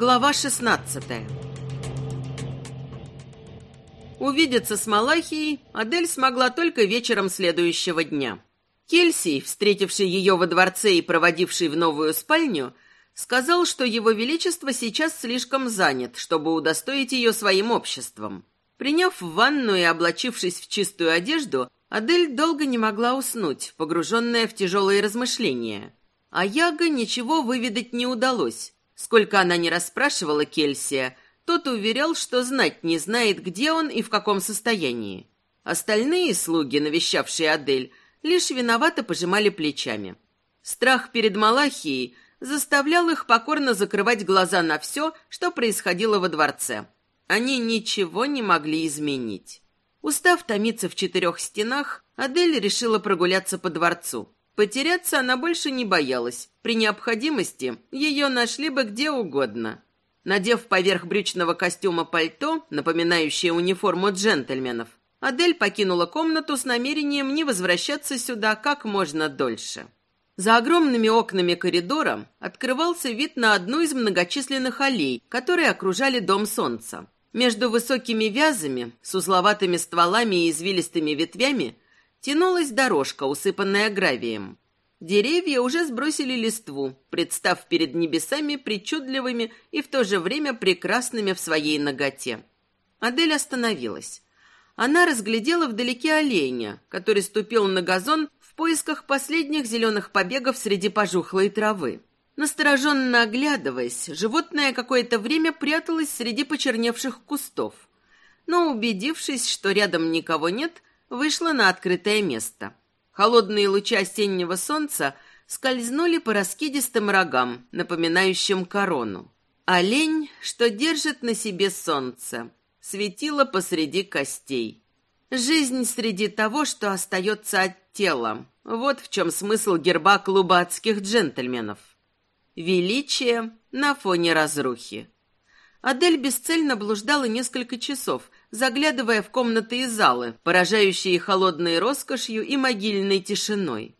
Глава 16 Увидеться с Малахией Адель смогла только вечером следующего дня. Кельсий, встретивший ее во дворце и проводивший в новую спальню, сказал, что его величество сейчас слишком занят, чтобы удостоить ее своим обществом. Приняв ванну и облачившись в чистую одежду, Адель долго не могла уснуть, погруженная в тяжелые размышления. А Яга ничего выведать не удалось. Сколько она не расспрашивала Кельсия, тот уверял, что знать не знает, где он и в каком состоянии. Остальные слуги, навещавшие Адель, лишь виновато пожимали плечами. Страх перед Малахией заставлял их покорно закрывать глаза на все, что происходило во дворце. Они ничего не могли изменить. Устав томиться в четырех стенах, Адель решила прогуляться по дворцу. Потеряться она больше не боялась. При необходимости ее нашли бы где угодно. Надев поверх брючного костюма пальто, напоминающее униформу джентльменов, Адель покинула комнату с намерением не возвращаться сюда как можно дольше. За огромными окнами коридора открывался вид на одну из многочисленных аллей, которые окружали Дом Солнца. Между высокими вязами, с узловатыми стволами и извилистыми ветвями, тянулась дорожка, усыпанная гравием. Деревья уже сбросили листву, представ перед небесами причудливыми и в то же время прекрасными в своей ноготе. Адель остановилась. Она разглядела вдалеке оленя, который ступил на газон в поисках последних зеленых побегов среди пожухлой травы. Настороженно оглядываясь, животное какое-то время пряталось среди почерневших кустов. Но, убедившись, что рядом никого нет, вышла на открытое место. Холодные лучи осеннего солнца скользнули по раскидистым рогам, напоминающим корону. Олень, что держит на себе солнце, светило посреди костей. Жизнь среди того, что остается от тела. Вот в чем смысл герба клуба адских джентльменов. Величие на фоне разрухи. Адель бесцельно блуждала несколько часов, заглядывая в комнаты и залы, поражающие холодной роскошью и могильной тишиной.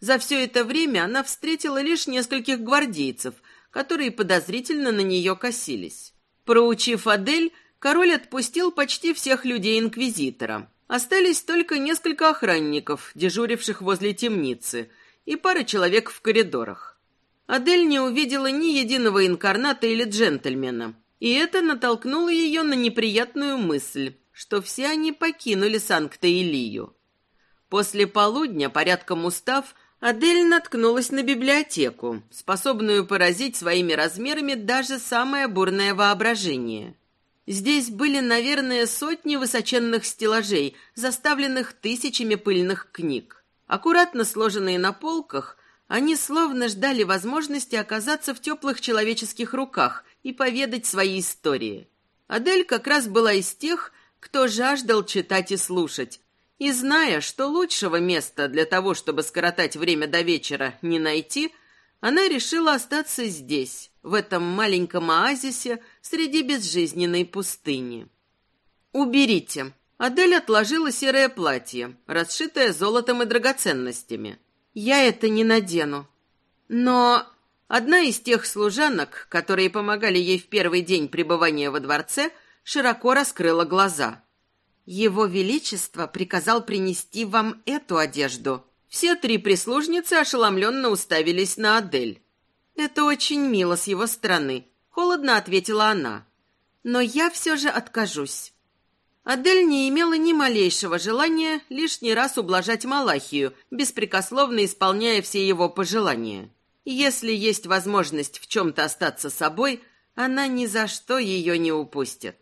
За все это время она встретила лишь нескольких гвардейцев, которые подозрительно на нее косились. Проучив Адель, король отпустил почти всех людей Инквизитора. Остались только несколько охранников, дежуривших возле темницы, и пара человек в коридорах. Адель не увидела ни единого инкарната или джентльмена, и это натолкнуло ее на неприятную мысль, что все они покинули Санкт-Илию. После полудня, порядком устав, Адель наткнулась на библиотеку, способную поразить своими размерами даже самое бурное воображение. Здесь были, наверное, сотни высоченных стеллажей, заставленных тысячами пыльных книг. Аккуратно сложенные на полках, они словно ждали возможности оказаться в теплых человеческих руках и поведать свои истории. Адель как раз была из тех, кто жаждал читать и слушать, и зная, что лучшего места для того, чтобы скоротать время до вечера, не найти, она решила остаться здесь, в этом маленьком оазисе среди безжизненной пустыни. «Уберите». Адель отложила серое платье, расшитое золотом и драгоценностями. «Я это не надену». Но Одна из тех служанок, которые помогали ей в первый день пребывания во дворце, широко раскрыла глаза. «Его Величество приказал принести вам эту одежду». Все три прислужницы ошеломленно уставились на Адель. «Это очень мило с его стороны», — холодно ответила она. «Но я все же откажусь». Адель не имела ни малейшего желания лишний раз ублажать Малахию, беспрекословно исполняя все его пожелания. Если есть возможность в чем-то остаться собой, она ни за что ее не упустит.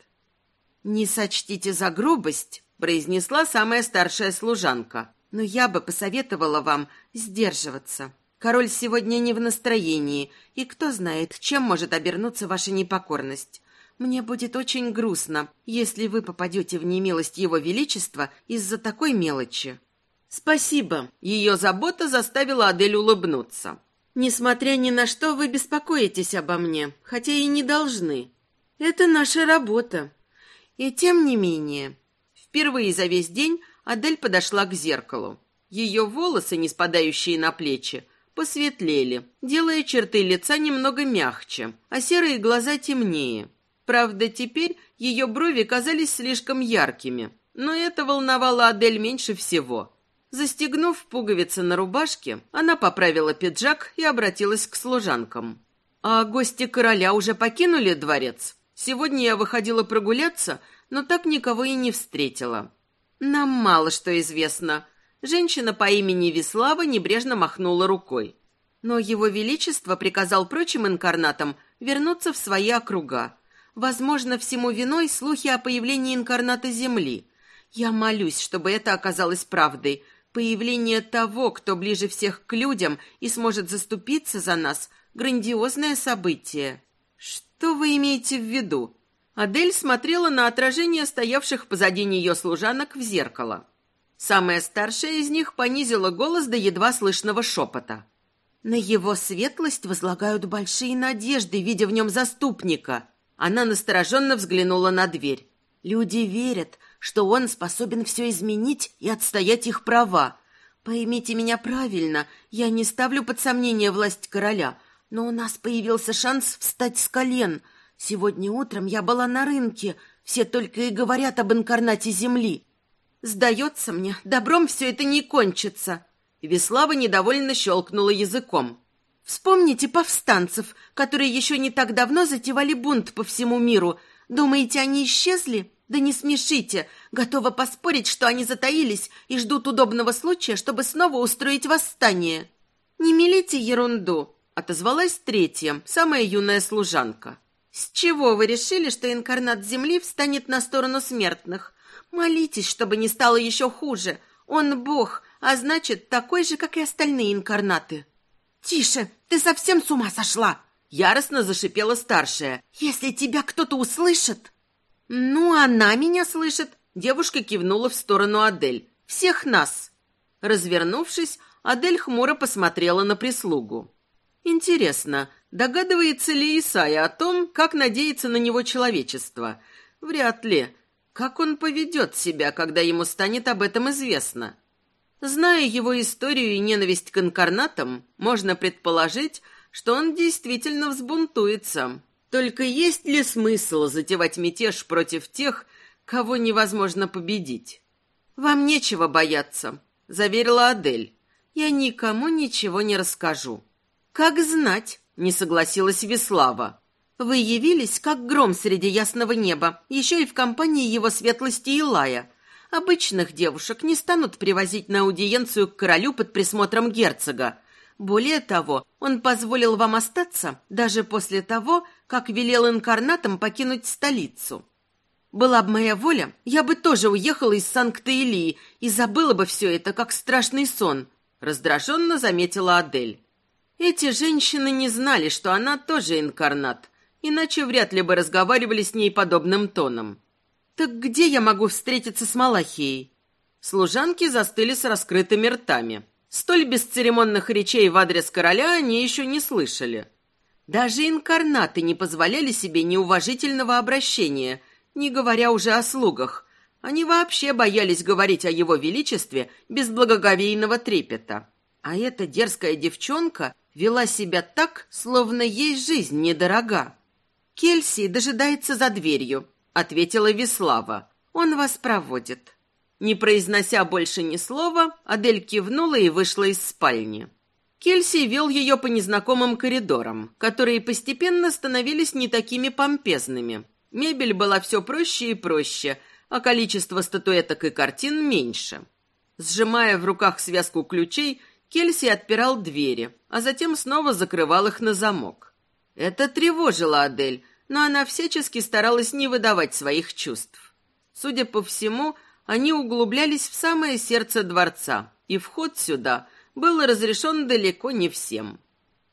«Не сочтите за грубость», — произнесла самая старшая служанка, «но я бы посоветовала вам сдерживаться. Король сегодня не в настроении, и кто знает, чем может обернуться ваша непокорность. Мне будет очень грустно, если вы попадете в немилость его величества из-за такой мелочи». «Спасибо». Ее забота заставила Адель улыбнуться. Несмотря ни на что, вы беспокоитесь обо мне, хотя и не должны. Это наша работа. И тем не менее, впервые за весь день Адель подошла к зеркалу. Ее волосы, не спадающие на плечи, посветлели, делая черты лица немного мягче, а серые глаза темнее. Правда, теперь ее брови казались слишком яркими, но это волновало Адель меньше всего. Застегнув пуговицы на рубашке, она поправила пиджак и обратилась к служанкам. «А гости короля уже покинули дворец? Сегодня я выходила прогуляться, но так никого и не встретила. Нам мало что известно». Женщина по имени Вислава небрежно махнула рукой. Но его величество приказал прочим инкарнатам вернуться в свои округа. Возможно, всему виной слухи о появлении инкарната Земли. Я молюсь, чтобы это оказалось правдой. Появление того, кто ближе всех к людям и сможет заступиться за нас – грандиозное событие. Что вы имеете в виду? Адель смотрела на отражение стоявших позади нее служанок в зеркало. Самая старшая из них понизила голос до едва слышного шепота. «На его светлость возлагают большие надежды, видя в нем заступника». Она настороженно взглянула на дверь. «Люди верят, что он способен все изменить и отстоять их права. Поймите меня правильно, я не ставлю под сомнение власть короля, но у нас появился шанс встать с колен. Сегодня утром я была на рынке, все только и говорят об инкарнате земли. Сдается мне, добром все это не кончится. Веслава недовольно щелкнула языком. Вспомните повстанцев, которые еще не так давно затевали бунт по всему миру. Думаете, они исчезли? Да не смешите. Готова поспорить, что они затаились и ждут удобного случая, чтобы снова устроить восстание. Не мелите ерунду отозвалась третья, самая юная служанка. «С чего вы решили, что инкарнат Земли встанет на сторону смертных? Молитесь, чтобы не стало еще хуже. Он бог, а значит, такой же, как и остальные инкарнаты». «Тише, ты совсем с ума сошла!» Яростно зашипела старшая. «Если тебя кто-то услышит...» «Ну, она меня слышит!» Девушка кивнула в сторону Адель. «Всех нас!» Развернувшись, Адель хмуро посмотрела на прислугу. Интересно, догадывается ли Исайя о том, как надеется на него человечество? Вряд ли. Как он поведет себя, когда ему станет об этом известно? Зная его историю и ненависть к инкарнатам, можно предположить, что он действительно взбунтуется. Только есть ли смысл затевать мятеж против тех, кого невозможно победить? «Вам нечего бояться», — заверила Адель. «Я никому ничего не расскажу». «Как знать», — не согласилась Веслава. «Вы явились, как гром среди ясного неба, еще и в компании его светлости Илая. Обычных девушек не станут привозить на аудиенцию к королю под присмотром герцога. Более того, он позволил вам остаться даже после того, как велел инкарнатам покинуть столицу. Была бы моя воля, я бы тоже уехала из Санкт-Илии и забыла бы все это, как страшный сон», — раздраженно заметила Адель. Эти женщины не знали, что она тоже инкарнат, иначе вряд ли бы разговаривали с ней подобным тоном. «Так где я могу встретиться с Малахией?» Служанки застыли с раскрытыми ртами. Столь бесцеремонных речей в адрес короля они еще не слышали. Даже инкарнаты не позволяли себе неуважительного обращения, не говоря уже о слугах. Они вообще боялись говорить о его величестве без благоговейного трепета. А эта дерзкая девчонка вела себя так, словно ей жизнь недорога. «Кельси дожидается за дверью», — ответила Веслава. «Он вас проводит». Не произнося больше ни слова, Адель кивнула и вышла из спальни. Кельси вел ее по незнакомым коридорам, которые постепенно становились не такими помпезными. Мебель была все проще и проще, а количество статуэток и картин меньше. Сжимая в руках связку ключей, Кельси отпирал двери, а затем снова закрывал их на замок. Это тревожило Адель, но она всячески старалась не выдавать своих чувств. Судя по всему, они углублялись в самое сердце дворца, и вход сюда был разрешен далеко не всем.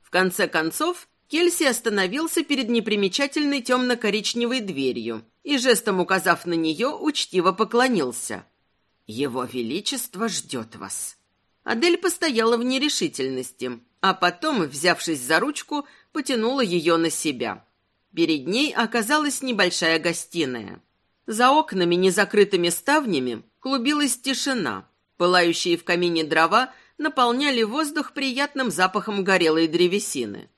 В конце концов, Кельси остановился перед непримечательной темно-коричневой дверью и, жестом указав на нее, учтиво поклонился. «Его Величество ждет вас». Адель постояла в нерешительности, а потом, взявшись за ручку, потянула ее на себя. Перед ней оказалась небольшая гостиная. За окнами, незакрытыми ставнями, клубилась тишина. Пылающие в камине дрова наполняли воздух приятным запахом горелой древесины.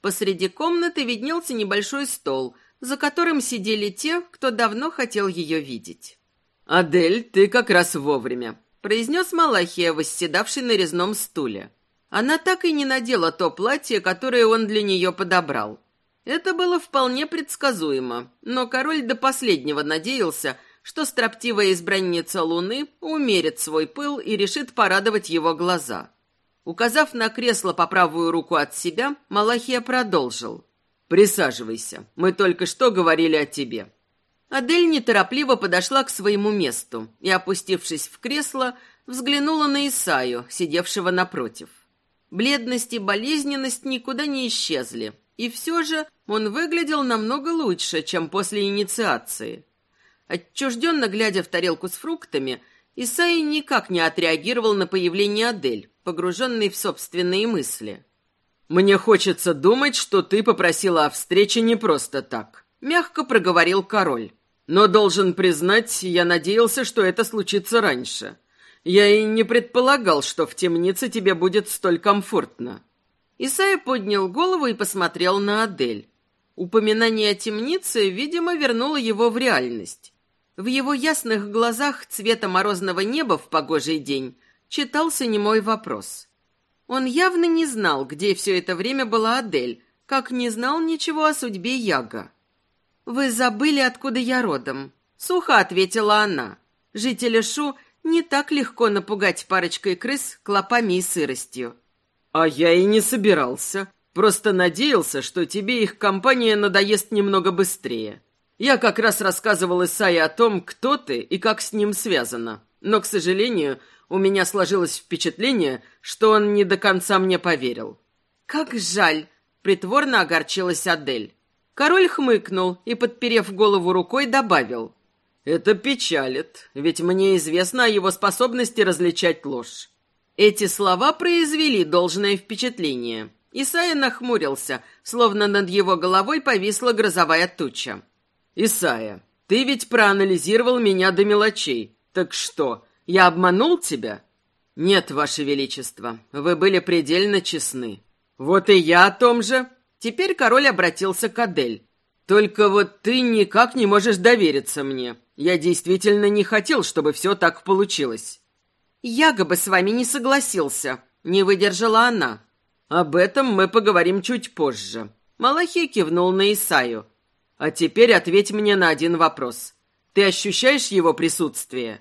Посреди комнаты виднелся небольшой стол, за которым сидели те, кто давно хотел ее видеть. «Адель, ты как раз вовремя», — произнес Малахия, восседавший на резном стуле. Она так и не надела то платье, которое он для нее подобрал. Это было вполне предсказуемо, но король до последнего надеялся, что строптивая избранница Луны умерит свой пыл и решит порадовать его глаза. Указав на кресло по правую руку от себя, Малахия продолжил. «Присаживайся. Мы только что говорили о тебе». Адель неторопливо подошла к своему месту и, опустившись в кресло, взглянула на Исаю, сидевшего напротив. Бледность и болезненность никуда не исчезли, и все же он выглядел намного лучше, чем после инициации. Отчужденно глядя в тарелку с фруктами, Исаи никак не отреагировал на появление Адель, погруженный в собственные мысли. «Мне хочется думать, что ты попросила о встрече не просто так», — мягко проговорил король. «Но должен признать, я надеялся, что это случится раньше. Я и не предполагал, что в темнице тебе будет столь комфортно». Исайя поднял голову и посмотрел на Адель. Упоминание о темнице, видимо, вернуло его в реальность. В его ясных глазах цвета морозного неба в погожий день читался немой вопрос. Он явно не знал, где все это время была Адель, как не знал ничего о судьбе Яга. «Вы забыли, откуда я родом», — сухо ответила она. «Жители Шу не так легко напугать парочкой крыс клопами и сыростью». «А я и не собирался. Просто надеялся, что тебе их компания надоест немного быстрее. Я как раз рассказывал Исае о том, кто ты и как с ним связано. Но, к сожалению, у меня сложилось впечатление, что он не до конца мне поверил. «Как жаль!» — притворно огорчилась Адель. Король хмыкнул и, подперев голову рукой, добавил. «Это печалит, ведь мне известно о его способности различать ложь». Эти слова произвели должное впечатление. Исайя нахмурился, словно над его головой повисла грозовая туча. «Исайя, ты ведь проанализировал меня до мелочей. Так что, я обманул тебя?» «Нет, Ваше Величество, вы были предельно честны». «Вот и я о том же». Теперь король обратился к Адель. «Только вот ты никак не можешь довериться мне. Я действительно не хотел, чтобы все так получилось». «Яго бы с вами не согласился», — не выдержала она. «Об этом мы поговорим чуть позже». Малахий кивнул на Исаю. А теперь ответь мне на один вопрос. Ты ощущаешь его присутствие?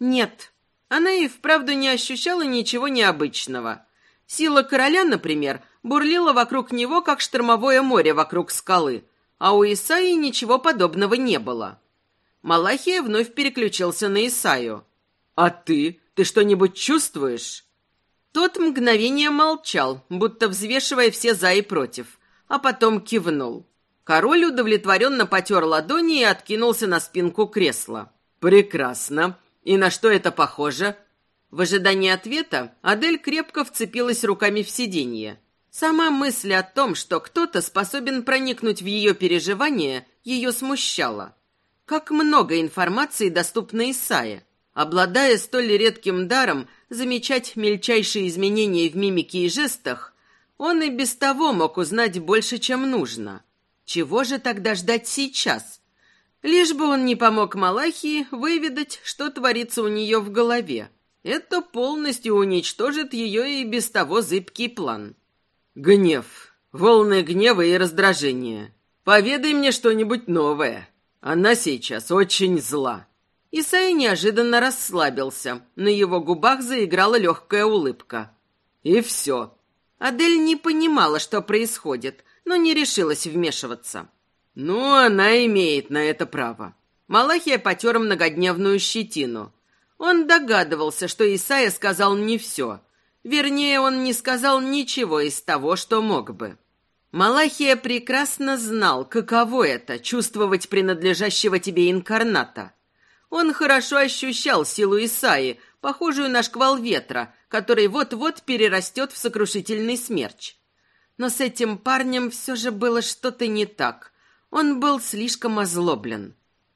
Нет. Она и вправду не ощущала ничего необычного. Сила короля, например, бурлила вокруг него, как штормовое море вокруг скалы, а у Исаи ничего подобного не было. Малахия вновь переключился на Исаю. «А ты? Ты что-нибудь чувствуешь?» Тот мгновение молчал, будто взвешивая все «за» и «против», а потом кивнул. Король удовлетворенно потер ладони и откинулся на спинку кресла. «Прекрасно. И на что это похоже?» В ожидании ответа Адель крепко вцепилась руками в сиденье. Сама мысль о том, что кто-то способен проникнуть в ее переживания, ее смущала. Как много информации доступно Исае. Обладая столь редким даром замечать мельчайшие изменения в мимике и жестах, он и без того мог узнать больше, чем нужно. Чего же тогда ждать сейчас? Лишь бы он не помог Малахии выведать, что творится у нее в голове. Это полностью уничтожит ее и без того зыбкий план. Гнев. Волны гнева и раздражения. Поведай мне что-нибудь новое. Она сейчас очень зла. Исай неожиданно расслабился. На его губах заиграла легкая улыбка. И все. Адель не понимала, что происходит, но не решилась вмешиваться. «Ну, она имеет на это право». Малахия потер многодневную щетину. Он догадывался, что Исайя сказал не все. Вернее, он не сказал ничего из того, что мог бы. Малахия прекрасно знал, каково это — чувствовать принадлежащего тебе инкарната. Он хорошо ощущал силу Исаи, похожую на шквал ветра, который вот-вот перерастет в сокрушительный смерч. Но с этим парнем все же было что-то не так. Он был слишком озлоблен.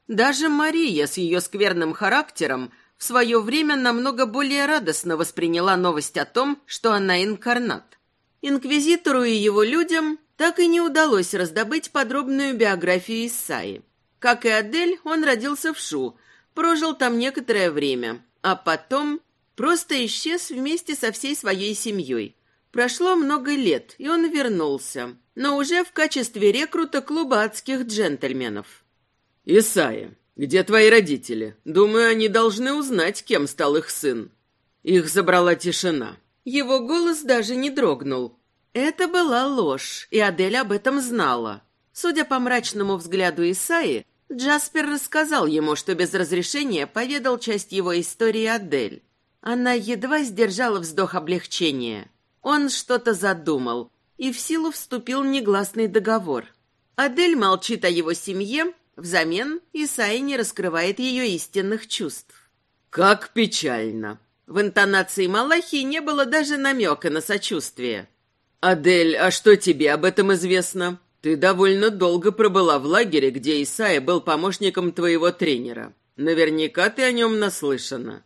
Даже Мария с ее скверным характером в свое время намного более радостно восприняла новость о том, что она инкарнат. Инквизитору и его людям так и не удалось раздобыть подробную биографию Исаи. Как и Адель, он родился в Шу, прожил там некоторое время, а потом просто исчез вместе со всей своей семьей. Прошло много лет, и он вернулся, но уже в качестве рекрута клуба адских джентльменов. «Исайя, где твои родители? Думаю, они должны узнать, кем стал их сын». Их забрала тишина. Его голос даже не дрогнул. Это была ложь, и Адель об этом знала. Судя по мрачному взгляду Исаи, Джаспер рассказал ему, что без разрешения поведал часть его истории Адель. Она едва сдержала вздох облегчения. Он что-то задумал, и в силу вступил негласный договор. Адель молчит о его семье, взамен Исаи не раскрывает ее истинных чувств. «Как печально!» В интонации Малахи не было даже намека на сочувствие. «Адель, а что тебе об этом известно?» Ты довольно долго пробыла в лагере, где Исайя был помощником твоего тренера. Наверняка ты о нем наслышана.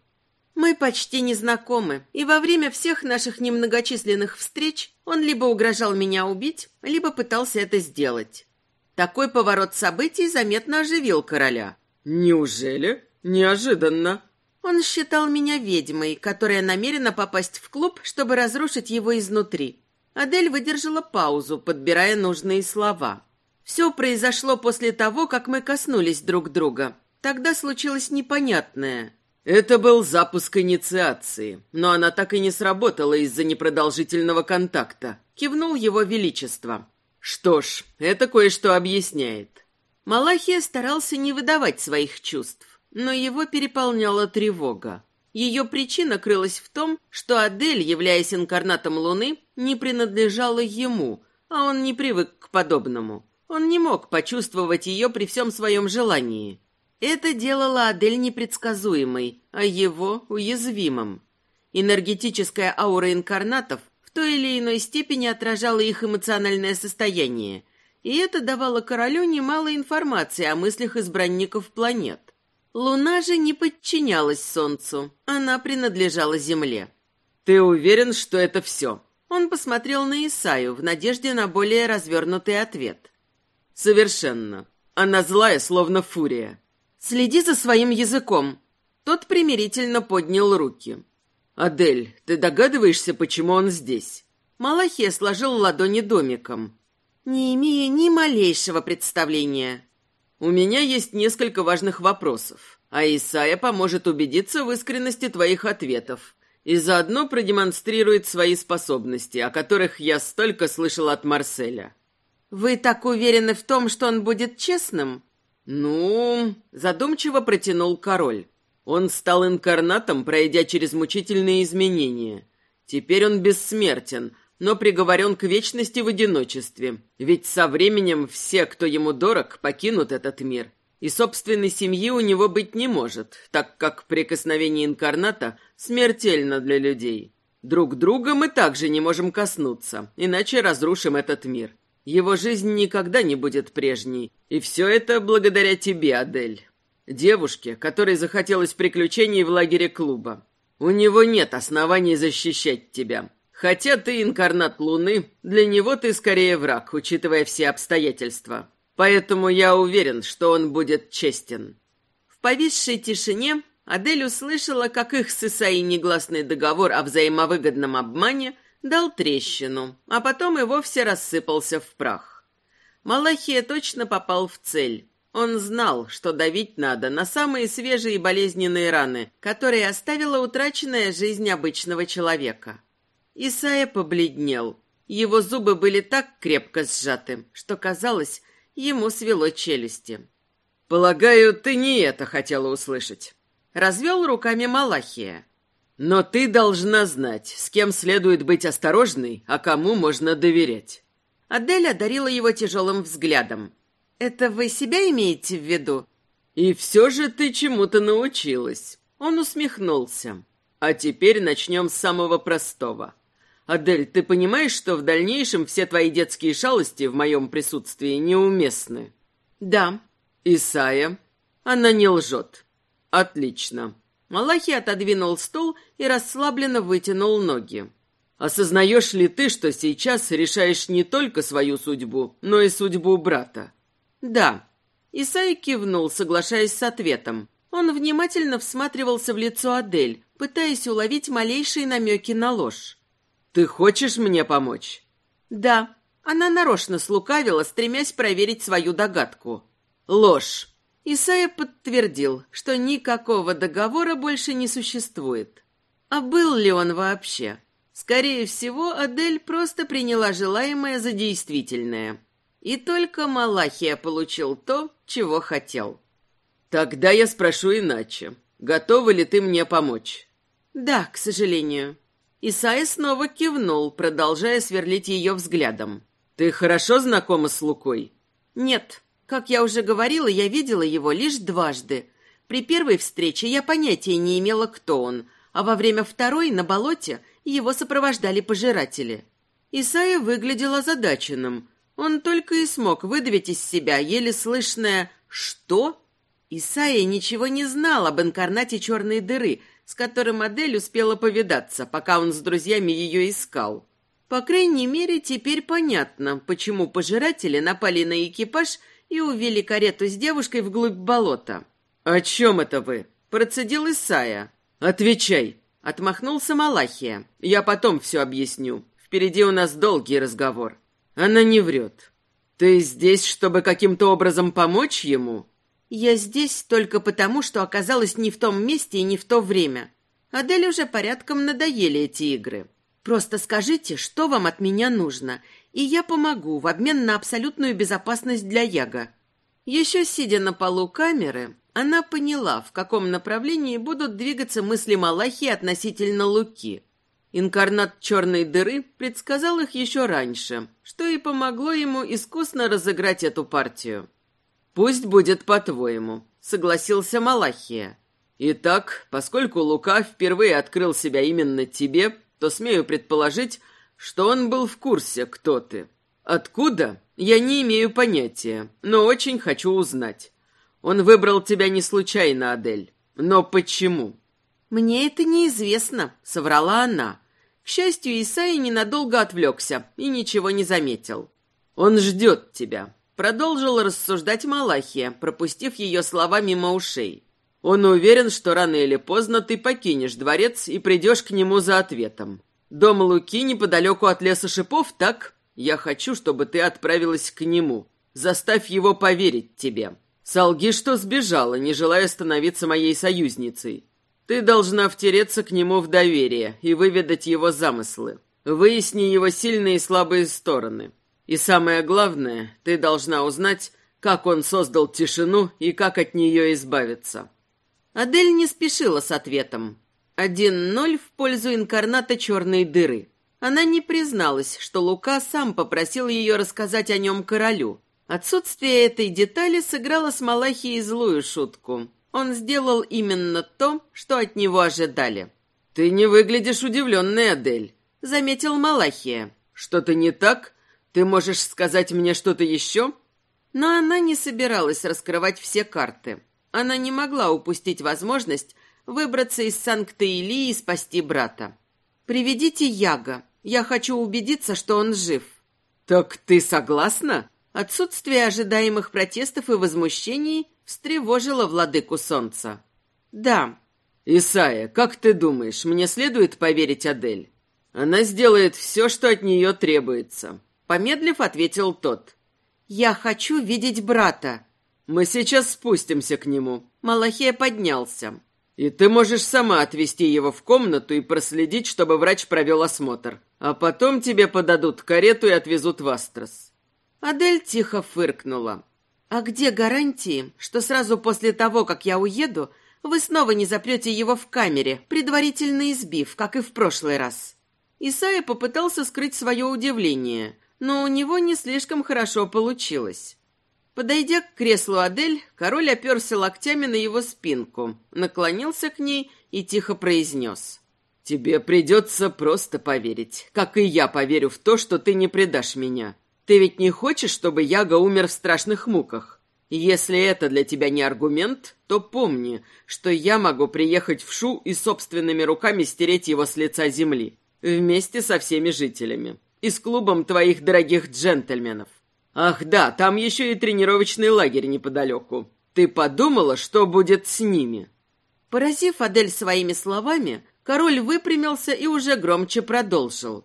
Мы почти не знакомы, и во время всех наших немногочисленных встреч он либо угрожал меня убить, либо пытался это сделать. Такой поворот событий заметно оживил короля. Неужели? Неожиданно. Он считал меня ведьмой, которая намерена попасть в клуб, чтобы разрушить его изнутри. Адель выдержала паузу, подбирая нужные слова. Все произошло после того, как мы коснулись друг друга. Тогда случилось непонятное. Это был запуск инициации, но она так и не сработала из-за непродолжительного контакта. Кивнул его величество. Что ж, это кое-что объясняет. Малахия старался не выдавать своих чувств, но его переполняла тревога. Ее причина крылась в том, что Адель, являясь инкарнатом Луны, не принадлежала ему, а он не привык к подобному. Он не мог почувствовать ее при всем своем желании. Это делало Адель непредсказуемой, а его уязвимым. Энергетическая аура инкарнатов в той или иной степени отражала их эмоциональное состояние, и это давало королю немало информации о мыслях избранников планет. Луна же не подчинялась Солнцу, она принадлежала Земле. «Ты уверен, что это все?» Он посмотрел на Исаю в надежде на более развернутый ответ. «Совершенно. Она злая, словно фурия». «Следи за своим языком». Тот примирительно поднял руки. «Адель, ты догадываешься, почему он здесь?» Малахия сложил ладони домиком. «Не имея ни малейшего представления». У меня есть несколько важных вопросов, а Исая поможет убедиться в искренности твоих ответов и заодно продемонстрирует свои способности, о которых я столько слышал от Марселя. Вы так уверены в том, что он будет честным? Ну, задумчиво протянул король. Он стал инкарнатом, пройдя через мучительные изменения. Теперь он бессмертен, но приговорен к вечности в одиночестве. Ведь со временем все, кто ему дорог, покинут этот мир. И собственной семьи у него быть не может, так как прикосновение инкарната смертельно для людей. Друг друга мы также не можем коснуться, иначе разрушим этот мир. Его жизнь никогда не будет прежней, и все это благодаря тебе, Адель. Девушке, которой захотелось приключений в лагере клуба. У него нет оснований защищать тебя. Хотя ты инкарнат Луны, для него ты скорее враг, учитывая все обстоятельства. Поэтому я уверен, что он будет честен». В повисшей тишине Адель услышала, как их с Исаей негласный договор о взаимовыгодном обмане дал трещину, а потом и вовсе рассыпался в прах. Малахия точно попал в цель. Он знал, что давить надо на самые свежие и болезненные раны, которые оставила утраченная жизнь обычного человека. Исайя побледнел. Его зубы были так крепко сжаты, что, казалось, ему свело челюсти. «Полагаю, ты не это хотела услышать». Развел руками Малахия. «Но ты должна знать, с кем следует быть осторожной, а кому можно доверять». Адель одарила его тяжелым взглядом. «Это вы себя имеете в виду?» «И все же ты чему-то научилась». Он усмехнулся. «А теперь начнем с самого простого. «Адель, ты понимаешь, что в дальнейшем все твои детские шалости в моем присутствии неуместны?» «Да». «Исая?» «Она не лжет». «Отлично. Малахи отодвинул стул и расслабленно вытянул ноги. «Осознаешь ли ты, что сейчас решаешь не только свою судьбу, но и судьбу брата?» «Да». Исай кивнул, соглашаясь с ответом. Он внимательно всматривался в лицо Адель, пытаясь уловить малейшие намеки на ложь. «Ты хочешь мне помочь?» «Да». Она нарочно слукавила, стремясь проверить свою догадку. «Ложь». Исайя подтвердил, что никакого договора больше не существует. А был ли он вообще? Скорее всего, Адель просто приняла желаемое за действительное. И только Малахия получил то, чего хотел. «Тогда я спрошу иначе. Готова ли ты мне помочь?» «Да, к сожалению». Исайя снова кивнул, продолжая сверлить ее взглядом. «Ты хорошо знакома с Лукой?» «Нет. Как я уже говорила, я видела его лишь дважды. При первой встрече я понятия не имела, кто он, а во время второй, на болоте, его сопровождали пожиратели. Исайя выглядел озадаченным. Он только и смог выдавить из себя еле слышное «что?». Исайя ничего не знал об инкарнате черной дыры, с которым модель успела повидаться, пока он с друзьями ее искал. По крайней мере, теперь понятно, почему пожиратели напали на экипаж и увели карету с девушкой вглубь болота. «О чем это вы?» – процедил Исая. «Отвечай!» – отмахнулся Малахия. «Я потом все объясню. Впереди у нас долгий разговор». Она не врет. «Ты здесь, чтобы каким-то образом помочь ему?» «Я здесь только потому, что оказалась не в том месте и не в то время. Адель уже порядком надоели эти игры. Просто скажите, что вам от меня нужно, и я помогу в обмен на абсолютную безопасность для Яга». Еще сидя на полу камеры, она поняла, в каком направлении будут двигаться мысли Малахи относительно Луки. Инкарнат черной дыры предсказал их еще раньше, что и помогло ему искусно разыграть эту партию. «Пусть будет по-твоему», — согласился Малахия. «Итак, поскольку Лука впервые открыл себя именно тебе, то смею предположить, что он был в курсе, кто ты. Откуда? Я не имею понятия, но очень хочу узнать. Он выбрал тебя не случайно, Адель. Но почему? Мне это неизвестно, соврала она. К счастью, Исаи ненадолго отвлекся и ничего не заметил. Он ждет тебя, продолжил рассуждать Малахия, пропустив ее слова мимо ушей. Он уверен, что рано или поздно ты покинешь дворец и придешь к нему за ответом. Дом Луки неподалеку от леса шипов, так? Я хочу, чтобы ты отправилась к нему. Заставь его поверить тебе. Солги, что сбежала, не желая становиться моей союзницей. Ты должна втереться к нему в доверие и выведать его замыслы. Выясни его сильные и слабые стороны. И самое главное, ты должна узнать, как он создал тишину и как от нее избавиться. Адель не спешила с ответом. Один ноль в пользу инкарната черной дыры. Она не призналась, что Лука сам попросил ее рассказать о нем королю. Отсутствие этой детали сыграло с Малахией злую шутку. Он сделал именно то, что от него ожидали. «Ты не выглядишь удивленной, Адель», — заметил Малахия. «Что-то не так? Ты можешь сказать мне что-то еще?» Но она не собиралась раскрывать все карты. Она не могла упустить возможность выбраться из Санкт-Илии и спасти брата. «Приведите Яга. Я хочу убедиться, что он жив». «Так ты согласна?» Отсутствие ожидаемых протестов и возмущений встревожило владыку солнца. «Да». «Исайя, как ты думаешь, мне следует поверить Адель? Она сделает все, что от нее требуется». Помедлив, ответил тот. «Я хочу видеть брата». «Мы сейчас спустимся к нему». Малахия поднялся. И ты можешь сама отвезти его в комнату и проследить, чтобы врач провел осмотр. А потом тебе подадут карету и отвезут в Астрос». Адель тихо фыркнула. «А где гарантии, что сразу после того, как я уеду, вы снова не запрете его в камере, предварительно избив, как и в прошлый раз?» Исайя попытался скрыть свое удивление, но у него не слишком хорошо получилось. Подойдя к креслу Адель, король оперся локтями на его спинку, наклонился к ней и тихо произнес. «Тебе придется просто поверить, как и я поверю в то, что ты не предашь меня. Ты ведь не хочешь, чтобы Яга умер в страшных муках?» Если это для тебя не аргумент, то помни, что я могу приехать в Шу и собственными руками стереть его с лица земли, вместе со всеми жителями, и с клубом твоих дорогих джентльменов. Ах да, там еще и тренировочный лагерь неподалеку. Ты подумала, что будет с ними?» Поразив Адель своими словами, король выпрямился и уже громче продолжил.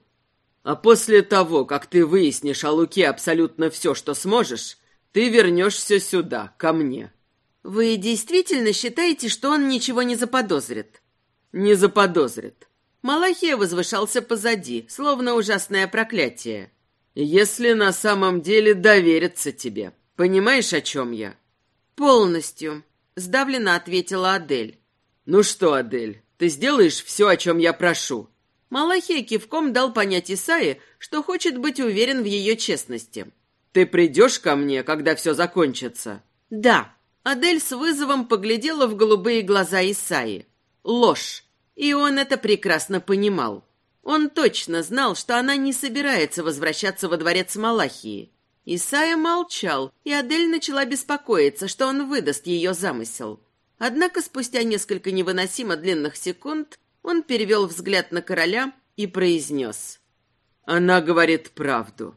«А после того, как ты выяснишь о Луке абсолютно все, что сможешь, ты вернешься сюда, ко мне». «Вы действительно считаете, что он ничего не заподозрит?» «Не заподозрит». Малахия возвышался позади, словно ужасное проклятие. «Если на самом деле довериться тебе. Понимаешь, о чем я?» «Полностью», — сдавленно ответила Адель. «Ну что, Адель, ты сделаешь все, о чем я прошу?» Малахия кивком дал понять Исае, что хочет быть уверен в ее честности. Ты придешь ко мне, когда все закончится?» «Да». Адель с вызовом поглядела в голубые глаза Исаи. Ложь. И он это прекрасно понимал. Он точно знал, что она не собирается возвращаться во дворец Малахии. Исайя молчал, и Адель начала беспокоиться, что он выдаст ее замысел. Однако спустя несколько невыносимо длинных секунд он перевел взгляд на короля и произнес. «Она говорит правду.